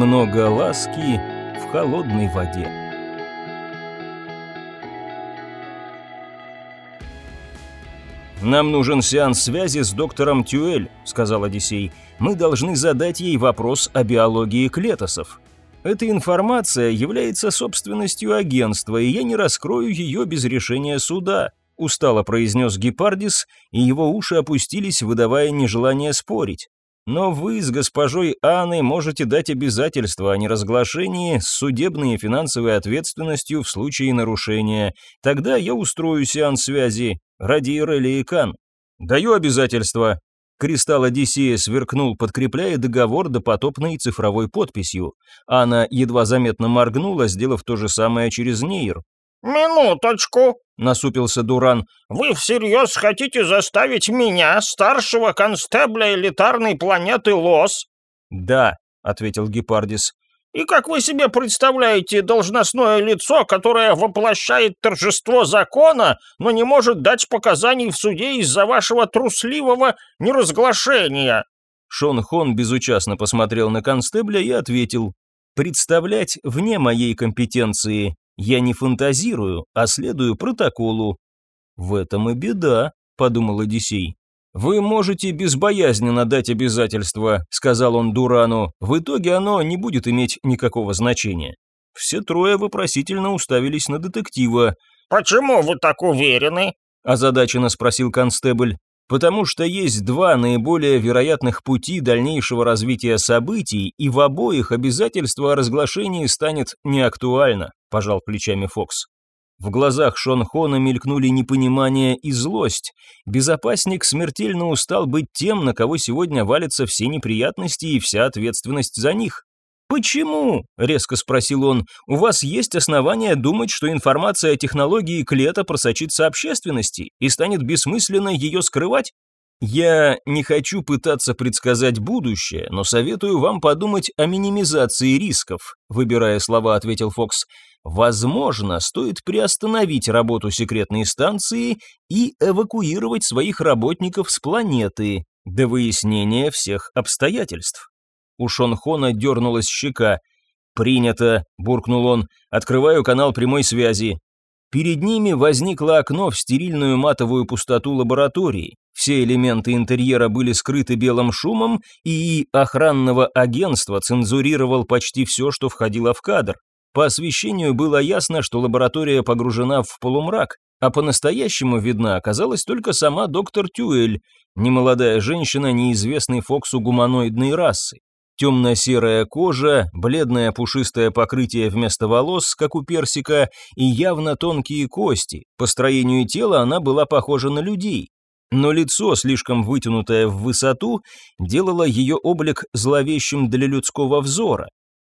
немного ласки в холодной воде. «Нам нужен сеанс связи с доктором Тюэль», — сказал Одиссей. «Мы должны задать ей вопрос о биологии клетосов. Эта информация является собственностью агентства, и я не раскрою ее без решения суда», — устало произнес Гепардис, и его уши опустились, выдавая нежелание спорить. Но вы с госпожой Анной можете дать обязательства о неразглашении с судебной и финансовой ответственностью в случае нарушения. Тогда я устрою сеанс связи ради Ирели и Кан. Даю обязательства. Кристалл Одиссея сверкнул, подкрепляя договор допотопной цифровой подписью. Анна едва заметно моргнула, сделав то же самое через нейр. «Минуточку», — насупился Дуран. «Вы всерьез хотите заставить меня, старшего констебля элитарной планеты Лос?» «Да», — ответил Гепардис. «И как вы себе представляете должностное лицо, которое воплощает торжество закона, но не может дать показаний в суде из-за вашего трусливого неразглашения?» Шон Хон безучастно посмотрел на констебля и ответил. «Представлять вне моей компетенции. Я не фантазирую, а следую протоколу. В этом и беда, подумал Одиссей. «Вы можете безбоязненно дать обязательства», — сказал он Дурану. «В итоге оно не будет иметь никакого значения». Все трое вопросительно уставились на детектива. «Почему вы так уверены?» – озадаченно спросил констебль потому что есть два наиболее вероятных пути дальнейшего развития событий, и в обоих обязательство о разглашении станет неактуально», – пожал плечами Фокс. В глазах Шон Хона мелькнули непонимание и злость. Безопасник смертельно устал быть тем, на кого сегодня валятся все неприятности и вся ответственность за них. «Почему?» – резко спросил он. «У вас есть основания думать, что информация о технологии Клета просочится общественности и станет бессмысленно ее скрывать? Я не хочу пытаться предсказать будущее, но советую вам подумать о минимизации рисков», – выбирая слова, ответил Фокс. «Возможно, стоит приостановить работу секретной станции и эвакуировать своих работников с планеты до выяснения всех обстоятельств». У Шонхона дернулась щека. «Принято», — буркнул он, — «открываю канал прямой связи». Перед ними возникло окно в стерильную матовую пустоту лаборатории. Все элементы интерьера были скрыты белым шумом, и охранного агентства цензурировал почти все, что входило в кадр. По освещению было ясно, что лаборатория погружена в полумрак, а по-настоящему видна оказалась только сама доктор Тюэль, немолодая женщина неизвестной Фоксу гуманоидной расы. Темно-серая кожа, бледное пушистое покрытие вместо волос, как у персика, и явно тонкие кости. По строению тела она была похожа на людей. Но лицо, слишком вытянутое в высоту, делало ее облик зловещим для людского взора.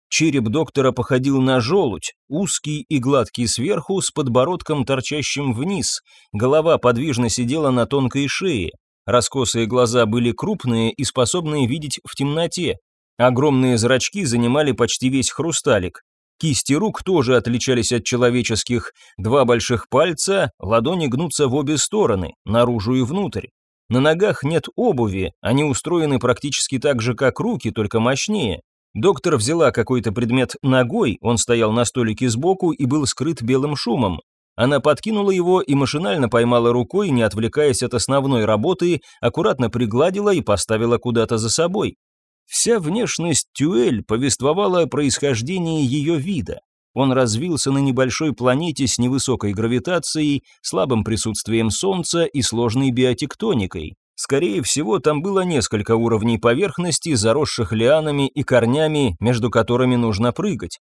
Череп доктора походил на желудь, узкий и гладкий сверху, с подбородком торчащим вниз. Голова подвижно сидела на тонкой шее. Раскосые глаза были крупные и способные видеть в темноте. Огромные зрачки занимали почти весь хрусталик. Кисти рук тоже отличались от человеческих. Два больших пальца, ладони гнутся в обе стороны, наружу и внутрь. На ногах нет обуви, они устроены практически так же, как руки, только мощнее. Доктор взяла какой-то предмет ногой, он стоял на столике сбоку и был скрыт белым шумом. Она подкинула его и машинально поймала рукой, не отвлекаясь от основной работы, аккуратно пригладила и поставила куда-то за собой. Вся внешность Тюэль повествовала о происхождении ее вида. Он развился на небольшой планете с невысокой гравитацией, слабым присутствием Солнца и сложной биотектоникой. Скорее всего, там было несколько уровней поверхности, заросших лианами и корнями, между которыми нужно прыгать.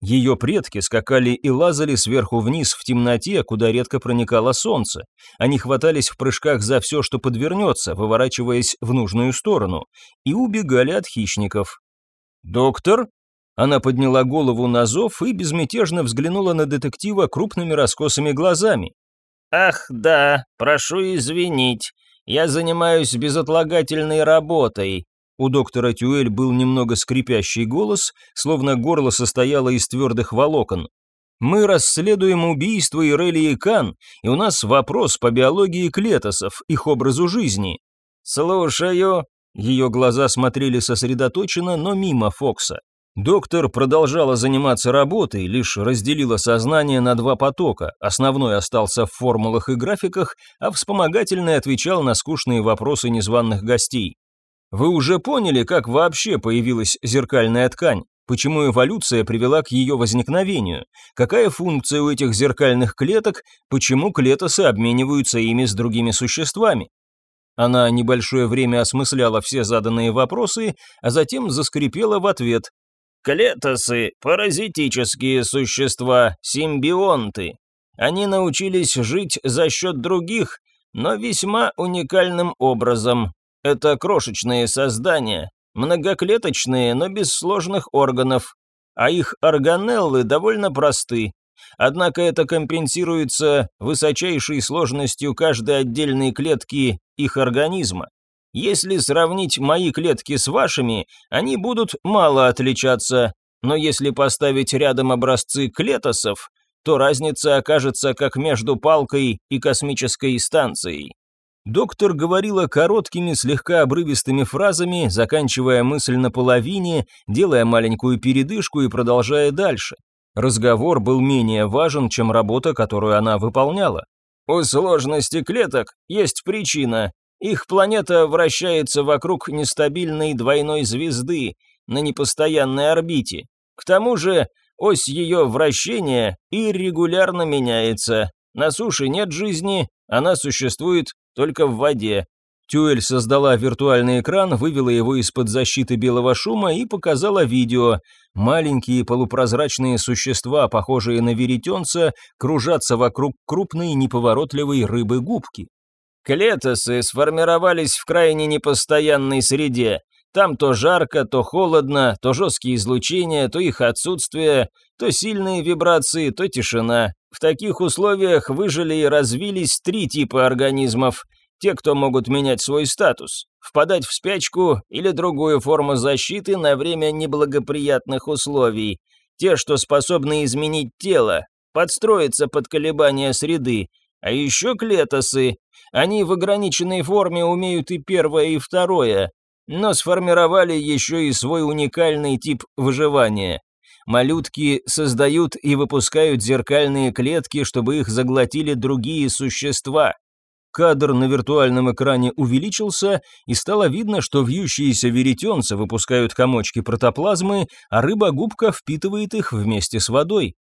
Ее предки скакали и лазали сверху вниз в темноте, куда редко проникало солнце. Они хватались в прыжках за все, что подвернется, выворачиваясь в нужную сторону, и убегали от хищников. «Доктор?» Она подняла голову на зов и безмятежно взглянула на детектива крупными раскосыми глазами. «Ах, да, прошу извинить. Я занимаюсь безотлагательной работой. У доктора Тюэль был немного скрипящий голос, словно горло состояло из твердых волокон. «Мы расследуем убийство Ирелии Кан, и у нас вопрос по биологии клетосов, их образу жизни». «Слушаю». Ее глаза смотрели сосредоточенно, но мимо Фокса. Доктор продолжала заниматься работой, лишь разделила сознание на два потока. Основной остался в формулах и графиках, а вспомогательный отвечал на скучные вопросы незваных гостей. Вы уже поняли, как вообще появилась зеркальная ткань? Почему эволюция привела к ее возникновению? Какая функция у этих зеркальных клеток? Почему клетосы обмениваются ими с другими существами? Она небольшое время осмысляла все заданные вопросы, а затем заскрипела в ответ. Клетосы – паразитические существа, симбионты. Они научились жить за счет других, но весьма уникальным образом. Это крошечные создания, многоклеточные, но без сложных органов, а их органеллы довольно просты. Однако это компенсируется высочайшей сложностью каждой отдельной клетки их организма. Если сравнить мои клетки с вашими, они будут мало отличаться, но если поставить рядом образцы клетосов, то разница окажется как между палкой и космической станцией. Доктор говорила короткими, слегка обрывистыми фразами, заканчивая мысль наполовине, делая маленькую передышку и продолжая дальше. Разговор был менее важен, чем работа, которую она выполняла. У сложности клеток есть причина. Их планета вращается вокруг нестабильной двойной звезды на непостоянной орбите. К тому же ось ее вращения иррегулярно меняется. На суше нет жизни, она существует только в воде. Тюэль создала виртуальный экран, вывела его из-под защиты белого шума и показала видео. Маленькие полупрозрачные существа, похожие на веретенца, кружатся вокруг крупной неповоротливой рыбы-губки. Клетосы сформировались в крайне непостоянной среде. Там то жарко, то холодно, то жесткие излучения, то их отсутствие, то сильные вибрации, то тишина. В таких условиях выжили и развились три типа организмов. Те, кто могут менять свой статус, впадать в спячку или другую форму защиты на время неблагоприятных условий. Те, что способны изменить тело, подстроиться под колебания среды. А еще клетосы. Они в ограниченной форме умеют и первое, и второе, но сформировали еще и свой уникальный тип выживания. Малютки создают и выпускают зеркальные клетки, чтобы их заглотили другие существа. Кадр на виртуальном экране увеличился, и стало видно, что вьющиеся веретенца выпускают комочки протоплазмы, а рыба-губка впитывает их вместе с водой.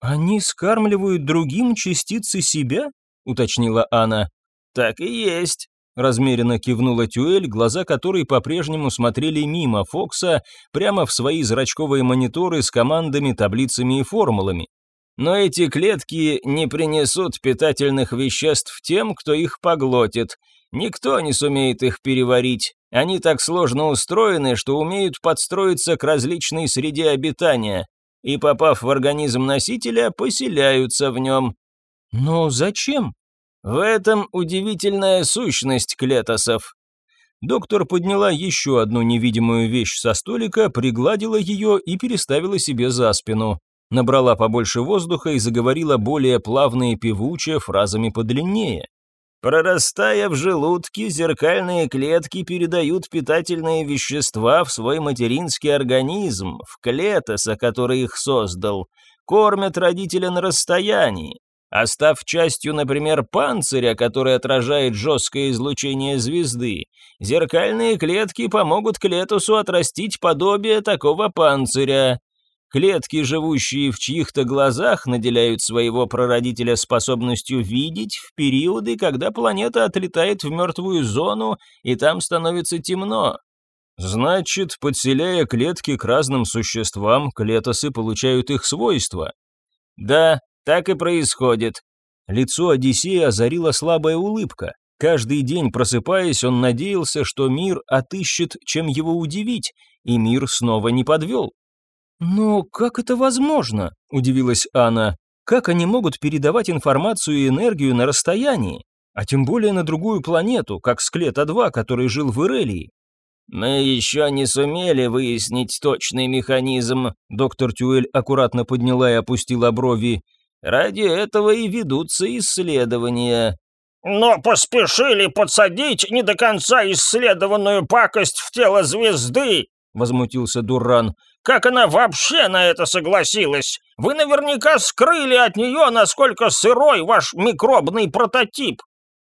«Они скармливают другим частицы себя?» — уточнила Анна. «Так и есть», Размеренно кивнула Тюэль, глаза которой по-прежнему смотрели мимо Фокса, прямо в свои зрачковые мониторы с командами, таблицами и формулами. Но эти клетки не принесут питательных веществ тем, кто их поглотит. Никто не сумеет их переварить. Они так сложно устроены, что умеют подстроиться к различной среде обитания. И, попав в организм носителя, поселяются в нем. Но зачем? В этом удивительная сущность клетосов. Доктор подняла еще одну невидимую вещь со столика, пригладила ее и переставила себе за спину. Набрала побольше воздуха и заговорила более плавно и певуче, фразами подлиннее. Прорастая в желудке, зеркальные клетки передают питательные вещества в свой материнский организм, в клетоса, который их создал, кормят родителя на расстоянии, а став частью, например, панциря, который отражает жесткое излучение звезды, зеркальные клетки помогут клетусу отрастить подобие такого панциря. Клетки, живущие в чьих-то глазах, наделяют своего прародителя способностью видеть в периоды, когда планета отлетает в мертвую зону, и там становится темно. Значит, подселяя клетки к разным существам, клетосы получают их свойства. Да, так и происходит. Лицо Одиссея озарила слабая улыбка. Каждый день просыпаясь, он надеялся, что мир отыщет, чем его удивить, и мир снова не подвел. «Но как это возможно?» – удивилась Анна. «Как они могут передавать информацию и энергию на расстоянии? А тем более на другую планету, как Склета-2, который жил в Ирелии?» «Мы еще не сумели выяснить точный механизм», – доктор Тюэль аккуратно подняла и опустила брови. Ради этого и ведутся исследования. Но поспешили подсадить не до конца исследованную пакость в тело звезды, возмутился Дуран. Как она вообще на это согласилась? Вы наверняка скрыли от нее, насколько сырой ваш микробный прототип.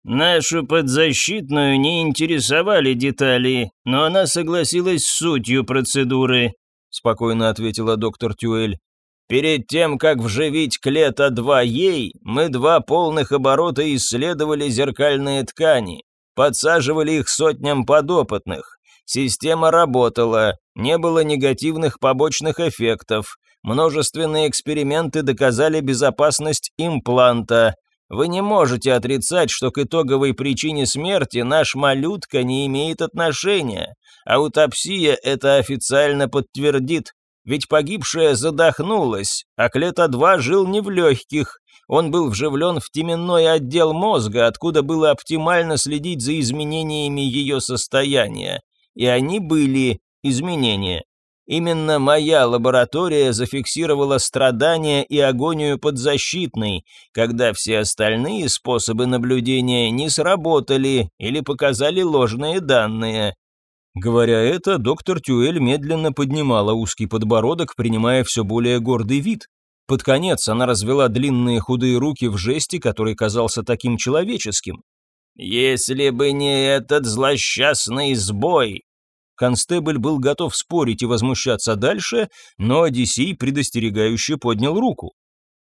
Нашу подзащитную не интересовали детали, но она согласилась с сутью процедуры, спокойно ответила доктор Тюэль. Перед тем, как вживить клета-2 ей, мы два полных оборота исследовали зеркальные ткани, подсаживали их сотням подопытных. Система работала, не было негативных побочных эффектов, множественные эксперименты доказали безопасность импланта, вы не можете отрицать, что к итоговой причине смерти наш малютка не имеет отношения. Аутопсия это официально подтвердит. Ведь погибшая задохнулась, а Клета-2 жил не в легких. Он был вживлен в теменной отдел мозга, откуда было оптимально следить за изменениями ее состояния. И они были изменения. Именно моя лаборатория зафиксировала страдания и агонию подзащитной, когда все остальные способы наблюдения не сработали или показали ложные данные. Говоря это, доктор Тюэль медленно поднимала узкий подбородок, принимая все более гордый вид. Под конец она развела длинные худые руки в жесте, который казался таким человеческим. «Если бы не этот злосчастный сбой, Констебль был готов спорить и возмущаться дальше, но Одиссей предостерегающе поднял руку.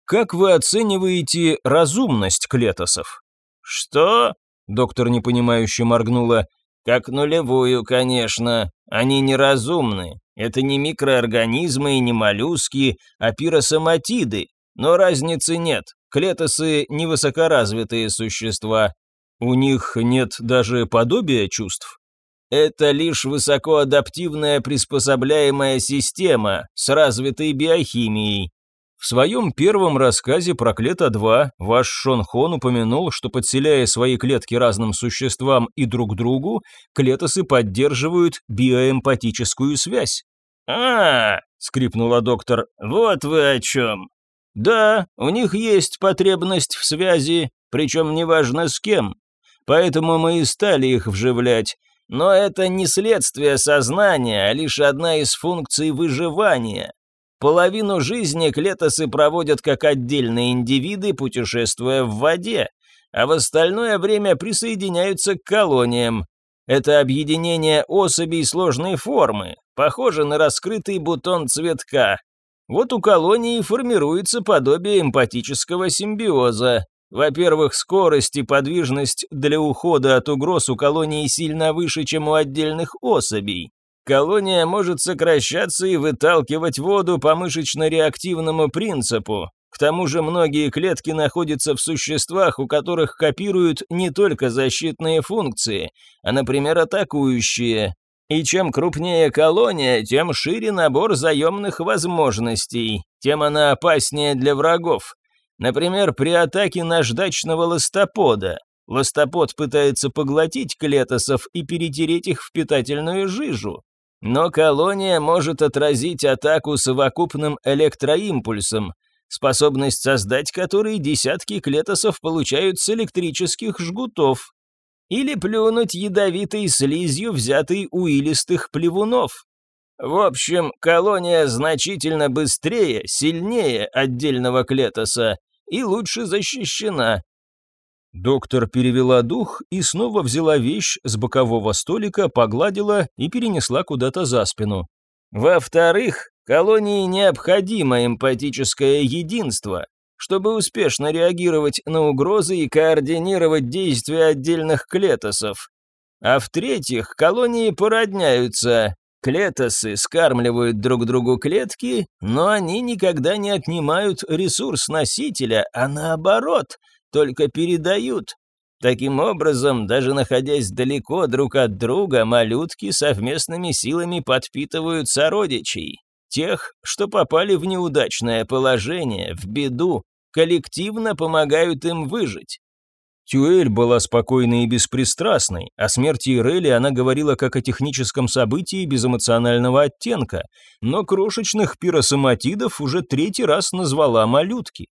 «Как вы оцениваете разумность клетосов?» «Что?» — доктор непонимающе моргнула. «Как нулевую, конечно. Они неразумны. Это не микроорганизмы и не моллюски, а пиросоматиды. Но разницы нет. Клетосы — невысокоразвитые существа. У них нет даже подобия чувств. Это лишь высокоадаптивная приспособляемая система с развитой биохимией. В своем первом рассказе про Клета-2 ваш Шон Хон упомянул, что подселяя свои клетки разным существам и друг другу, клетосы поддерживают биоэмпатическую связь. «А, -а, -а скрипнула доктор, — вот вы о чем. Да, у них есть потребность в связи, причем неважно с кем. Поэтому мы и стали их вживлять, но это не следствие сознания, а лишь одна из функций выживания. Половину жизни клетосы проводят как отдельные индивиды, путешествуя в воде, а в остальное время присоединяются к колониям. Это объединение особей сложной формы, похоже на раскрытый бутон цветка. Вот у колонии формируется подобие эмпатического симбиоза. Во-первых, скорость и подвижность для ухода от угроз у колонии сильно выше, чем у отдельных особей. Колония может сокращаться и выталкивать воду по мышечно-реактивному принципу. К тому же многие клетки находятся в существах, у которых копируют не только защитные функции, а, например, атакующие. И чем крупнее колония, тем шире набор заемных возможностей, тем она опаснее для врагов. Например, при атаке наждачного ластопода. Ластопод пытается поглотить клетосов и перетереть их в питательную жижу. Но колония может отразить атаку совокупным электроимпульсом, способность создать который десятки клетосов получают с электрических жгутов. Или плюнуть ядовитой слизью, взятой у илистых плевунов. В общем, колония значительно быстрее, сильнее отдельного клетоса и лучше защищена. Доктор перевела дух и снова взяла вещь с бокового столика, погладила и перенесла куда-то за спину. Во-вторых, колонии необходимо эмпатическое единство, чтобы успешно реагировать на угрозы и координировать действия отдельных клетосов. А в-третьих, колонии породняются, Клетосы скармливают друг другу клетки, но они никогда не отнимают ресурс носителя, а наоборот, только передают. Таким образом, даже находясь далеко друг от друга, малютки совместными силами подпитывают сородичей. Тех, что попали в неудачное положение, в беду, коллективно помогают им выжить. Тюэль была спокойной и беспристрастной, о смерти Ирели она говорила как о техническом событии без эмоционального оттенка, но крошечных пиросоматидов уже третий раз назвала малютки.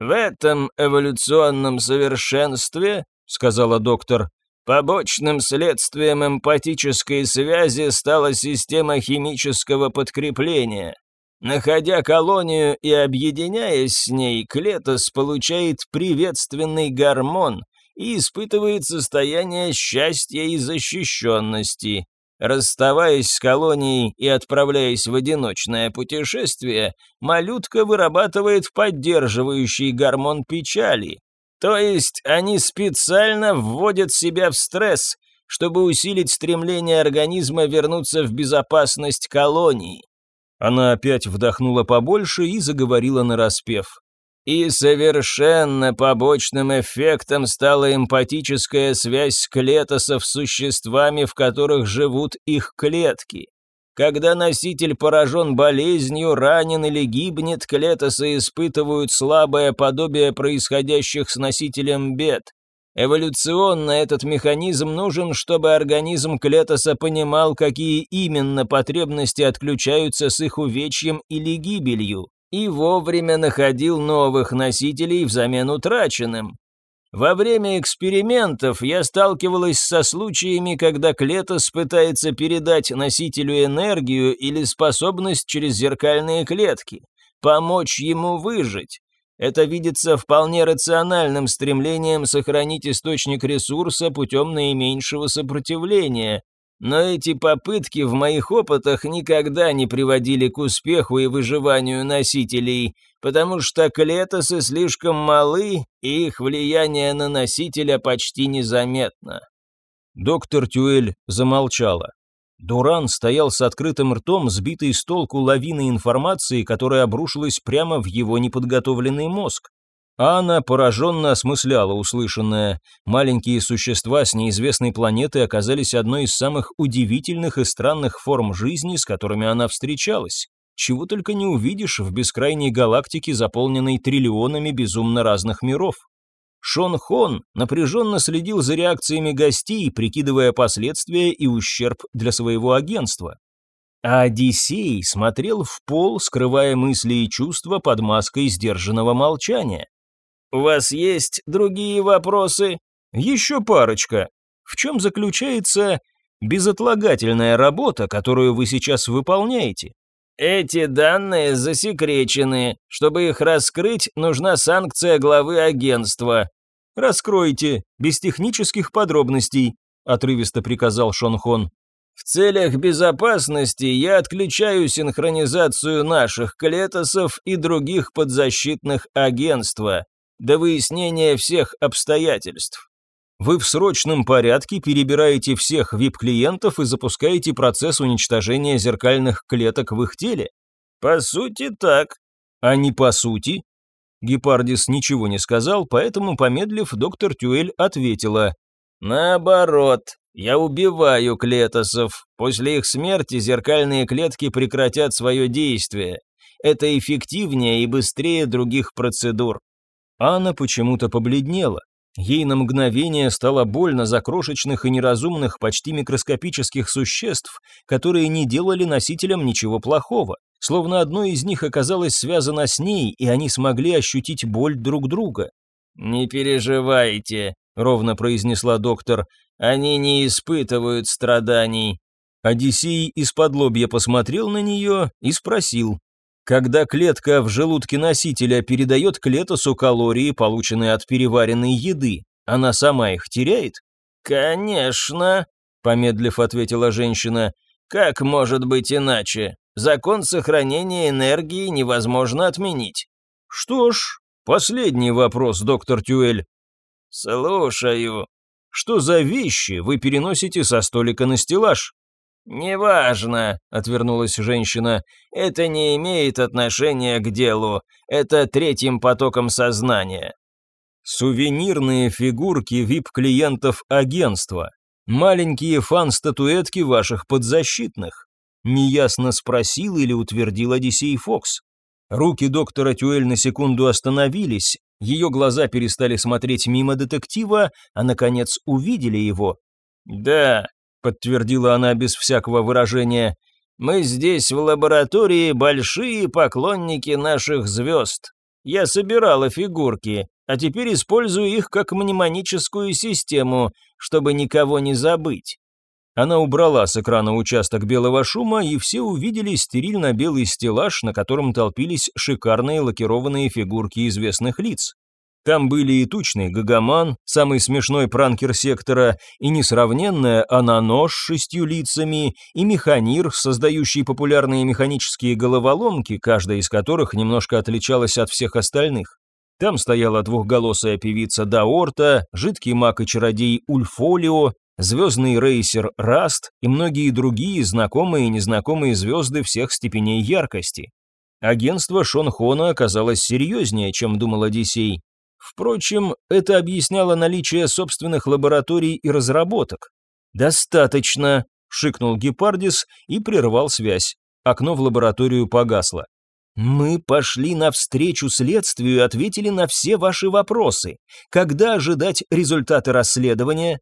«В этом эволюционном совершенстве, — сказала доктор, Побочным следствием эмпатической связи стала система химического подкрепления. Находя колонию и объединяясь с ней, Клетос получает приветственный гормон и испытывает состояние счастья и защищенности. Расставаясь с колонией и отправляясь в одиночное путешествие, малютка вырабатывает поддерживающий гормон печали. То есть они специально вводят себя в стресс, чтобы усилить стремление организма вернуться в безопасность колонии. Она опять вдохнула побольше и заговорила нараспев. И совершенно побочным эффектом стала эмпатическая связь клетосов с существами, в которых живут их клетки. Когда носитель поражен болезнью, ранен или гибнет, клетосы испытывают слабое подобие происходящих с носителем бед. Эволюционно этот механизм нужен, чтобы организм клетоса понимал, какие именно потребности отключаются с их увечьем или гибелью и вовремя находил новых носителей взамен утраченным. Во время экспериментов я сталкивалась со случаями, когда Клетос пытается передать носителю энергию или способность через зеркальные клетки, помочь ему выжить. Это видится вполне рациональным стремлением сохранить источник ресурса путем наименьшего сопротивления, но эти попытки в моих опытах никогда не приводили к успеху и выживанию носителей, потому что клетосы слишком малы, и их влияние на носителя почти незаметно. Доктор Тюэль замолчала. Дуран стоял с открытым ртом, сбитый с толку лавиной информации, которая обрушилась прямо в его неподготовленный мозг. Анна пораженно осмысляла услышанное. Маленькие существа с неизвестной планеты оказались одной из самых удивительных и странных форм жизни, с которыми она встречалась. Чего только не увидишь в бескрайней галактике, заполненной триллионами безумно разных миров. Шон Хон напряженно следил за реакциями гостей, прикидывая последствия и ущерб для своего агентства. А Одиссей смотрел в пол, скрывая мысли и чувства под маской сдержанного молчания. «У вас есть другие вопросы?» «Еще парочка. В чем заключается безотлагательная работа, которую вы сейчас выполняете?» «Эти данные засекречены. Чтобы их раскрыть, нужна санкция главы агентства». «Раскройте, без технических подробностей», — отрывисто приказал Шонхон. В целях безопасности я отключаю синхронизацию наших клетосов и других подзащитных агентства до выяснения всех обстоятельств. Вы в срочном порядке перебираете всех VIP-клиентов и запускаете процесс уничтожения зеркальных клеток в их теле? По сути, так. А не по сути? Гепардис ничего не сказал, поэтому, помедлив, доктор Тюэль ответила. Наоборот, я убиваю клетосов. После их смерти зеркальные клетки прекратят свое действие. Это эффективнее и быстрее других процедур. Анна почему-то побледнела. Ей на мгновение стало больно за крошечных и неразумных, почти микроскопических существ, которые не делали носителям ничего плохого. Словно одно из них оказалось связано с ней, и они смогли ощутить боль друг друга. «Не переживайте», — ровно произнесла доктор, — «они не испытывают страданий». Одиссей из-под лобья посмотрел на нее и спросил, когда клетка в желудке носителя передает клетосу калории, полученные от переваренной еды, она сама их теряет? «Конечно», — помедлив ответила женщина, — «как может быть иначе? Закон сохранения энергии невозможно отменить». «Что ж, последний вопрос, доктор Тюэль». «Слушаю». «Что за вещи вы переносите со столика на стеллаж?» «Неважно», — отвернулась женщина, — «это не имеет отношения к делу, это третьим потоком сознания». Сувенирные фигурки вип-клиентов агентства. Маленькие фан-статуэтки ваших подзащитных. Неясно спросил или утвердил Одиссей Фокс. Руки доктора Тюэль на секунду остановились, ее глаза перестали смотреть мимо детектива, а наконец увидели его. «Да, подтвердила она без всякого выражения. «Мы здесь, в лаборатории, большие поклонники наших звезд. Я собирала фигурки. а теперь использую их как мнемоническую систему, чтобы никого не забыть». Она убрала с экрана участок белого шума, и все увидели стерильно-белый стеллаж, на котором толпились шикарные лакированные фигурки известных лиц. Там были и тучный Гагаман, самый смешной пранкер сектора, и несравненная Анано с шестью лицами, и Механир, создающий популярные механические головоломки, каждая из которых немножко отличалась от всех остальных. Там стояла двухголосая певица Даорта, жидкий маг и чародей Ульфолио, звездный рейсер Раст и многие другие знакомые и незнакомые звезды всех степеней яркости. Агентство Шонхона оказалось серьезнее, чем думал Одиссей. Впрочем, это объясняло наличие собственных лабораторий и разработок. «Достаточно», — шикнул Гепардис и прервал связь. Окно в лабораторию погасло. «Мы пошли навстречу следствию и ответили на все ваши вопросы. Когда ожидать результаты расследования?»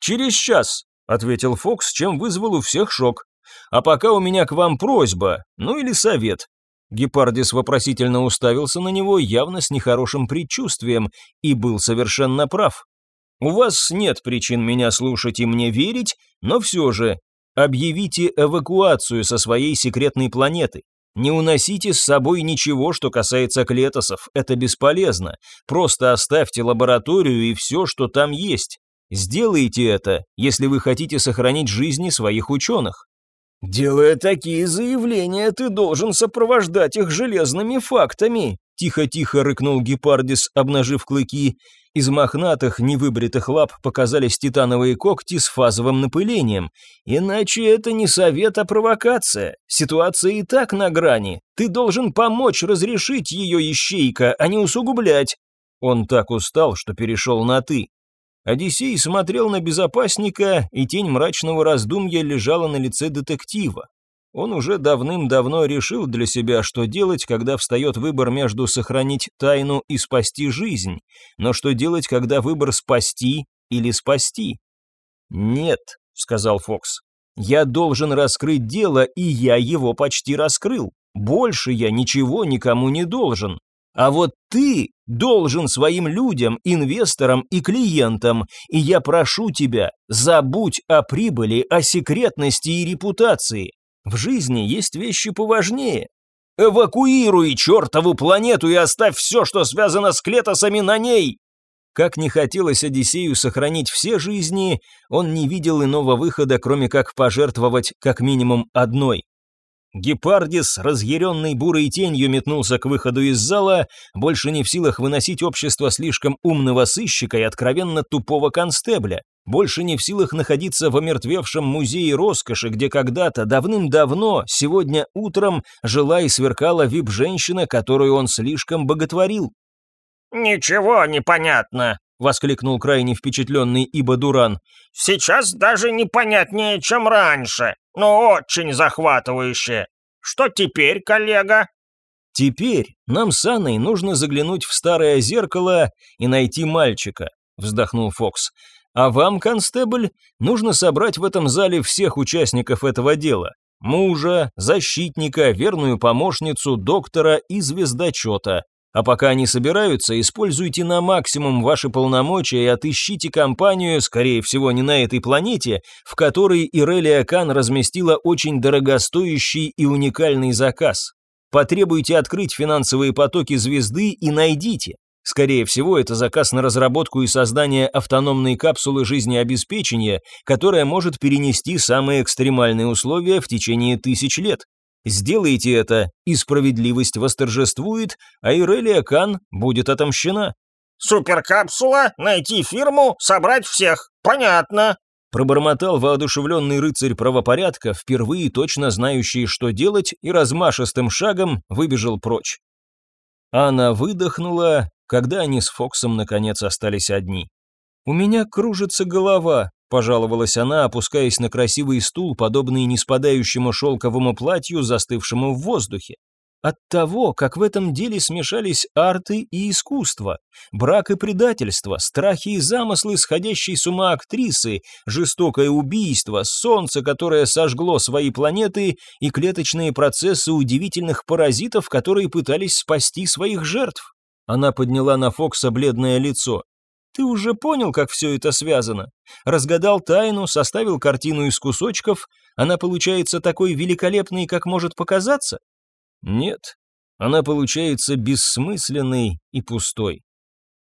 «Через час», — ответил Фокс, чем вызвал у всех шок. «А пока у меня к вам просьба, ну или совет. Гепардис вопросительно уставился на него, явно с нехорошим предчувствием, и был совершенно прав. «У вас нет причин меня слушать и мне верить, но все же объявите эвакуацию со своей секретной планеты. Не уносите с собой ничего, что касается клетосов, это бесполезно. Просто оставьте лабораторию и все, что там есть. Сделайте это, если вы хотите сохранить жизни своих ученых. «Делая такие заявления, ты должен сопровождать их железными фактами», Тихо-тихо рыкнул Гепардис, обнажив клыки. Из мохнатых, невыбритых лап показались титановые когти с фазовым напылением. Иначе это не совет, а провокация. Ситуация и так на грани. Ты должен помочь разрешить ее ищейка, а не усугублять. Он так устал, что перешел на «ты». Одиссей смотрел на безопасника, и тень мрачного раздумья лежала на лице детектива. Он уже давным-давно решил для себя, что делать, когда встает выбор между сохранить тайну и спасти жизнь, но что делать, когда выбор спасти или спасти. «Нет», — сказал Фокс, — «я должен раскрыть дело, и я его почти раскрыл. Больше я ничего никому не должен. А вот ты должен своим людям, инвесторам и клиентам, и я прошу тебя, забудь о прибыли, о секретности и репутации. В жизни есть вещи поважнее. Эвакуируй чертову планету и оставь все, что связано с клетосами на ней. Как не хотелось Одиссею сохранить все жизни, он не видел иного выхода, кроме как пожертвовать как минимум одной. Гепардис, разъяренный бурой тенью, метнулся к выходу из зала, больше не в силах выносить общество слишком умного сыщика и откровенно тупого констебля, больше не в силах находиться в омертвевшем музее роскоши, где когда-то, давным-давно, сегодня утром, жила и сверкала вип-женщина, которую он слишком боготворил. «Ничего не понятно», — воскликнул крайне впечатленный Иба Дуран. «Сейчас даже непонятнее, чем раньше, но очень захватывающе. Что теперь, коллега?» «Теперь нам с Анной нужно заглянуть в старое зеркало и найти мальчика», — вздохнул Фокс. «А вам, констебль, нужно собрать в этом зале всех участников этого дела. Мужа, защитника, верную помощницу, доктора и звездочета. А пока они собираются, используйте на максимум ваши полномочия и отыщите компанию, скорее всего не на этой планете, в которой Ирелия Кан разместила очень дорогостоящий и уникальный заказ. Потребуйте открыть финансовые потоки звезды и найдите. Скорее всего, это заказ на разработку и создание автономной капсулы жизнеобеспечения, которая может перенести самые экстремальные условия в течение тысяч лет. Сделайте это, и справедливость восторжествует, а Ирелия Кан будет отомщена. «Суперкапсула, найти фирму, собрать всех. Понятно», пробормотал воодушевленный рыцарь правопорядка, впервые точно знающий, что делать, и размашистым шагом выбежал прочь. Она выдохнула, когда они с Фоксом наконец остались одни. «У меня кружится голова», пожаловалась она, опускаясь на красивый стул, подобный неспадающему шелковому платью, застывшему в воздухе. От того, как в этом деле смешались арты и искусство, брак и предательство, страхи и замыслы сходящей с ума актрисы, жестокое убийство, солнце, которое сожгло свои планеты, и клеточные процессы удивительных паразитов, которые пытались спасти своих жертв. Она подняла на Фокса бледное лицо. Ты уже понял, как все это связано? Разгадал тайну, составил картину из кусочков, она получается такой великолепной, как может показаться? Нет, она получается бессмысленной и пустой.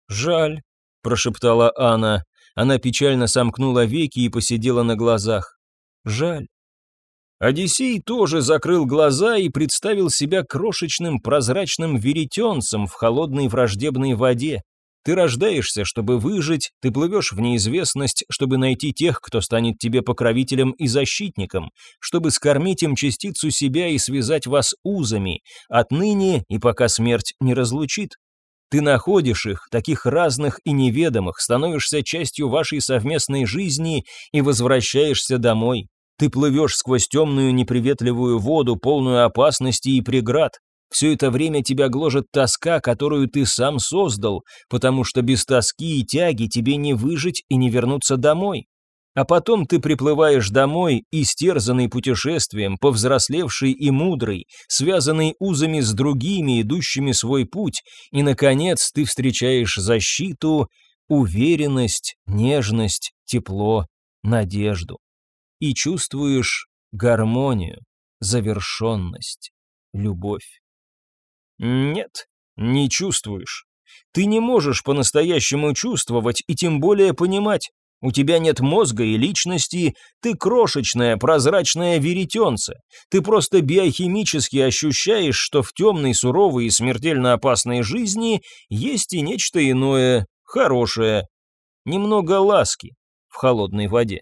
Жаль, прошептала Анна. Она печально сомкнула веки и посидела на глазах. Жаль. Одиссей тоже закрыл глаза и представил себя крошечным прозрачным веретенцем в холодной враждебной воде. Ты рождаешься, чтобы выжить, ты плывешь в неизвестность, чтобы найти тех, кто станет тебе покровителем и защитником, чтобы скормить им частицу себя и связать вас узами, отныне и пока смерть не разлучит. Ты находишь их, таких разных и неведомых, становишься частью вашей совместной жизни и возвращаешься домой. Ты плывешь сквозь темную неприветливую воду, полную опасностей и преград. Все это время тебя гложет тоска, которую ты сам создал, потому что без тоски и тяги тебе не выжить и не вернуться домой. А потом ты приплываешь домой, истерзанный путешествием, повзрослевший и мудрый, связанный узами с другими, идущими свой путь, и, наконец, ты встречаешь защиту, уверенность, нежность, тепло, надежду. И чувствуешь гармонию, завершенность, любовь. Нет, не чувствуешь. Ты не можешь по-настоящему чувствовать и тем более понимать. У тебя нет мозга и личности, ты крошечная, прозрачная веретенце. Ты просто биохимически ощущаешь, что в темной, суровой и смертельно опасной жизни есть и нечто иное, хорошее. Немного ласки в холодной воде.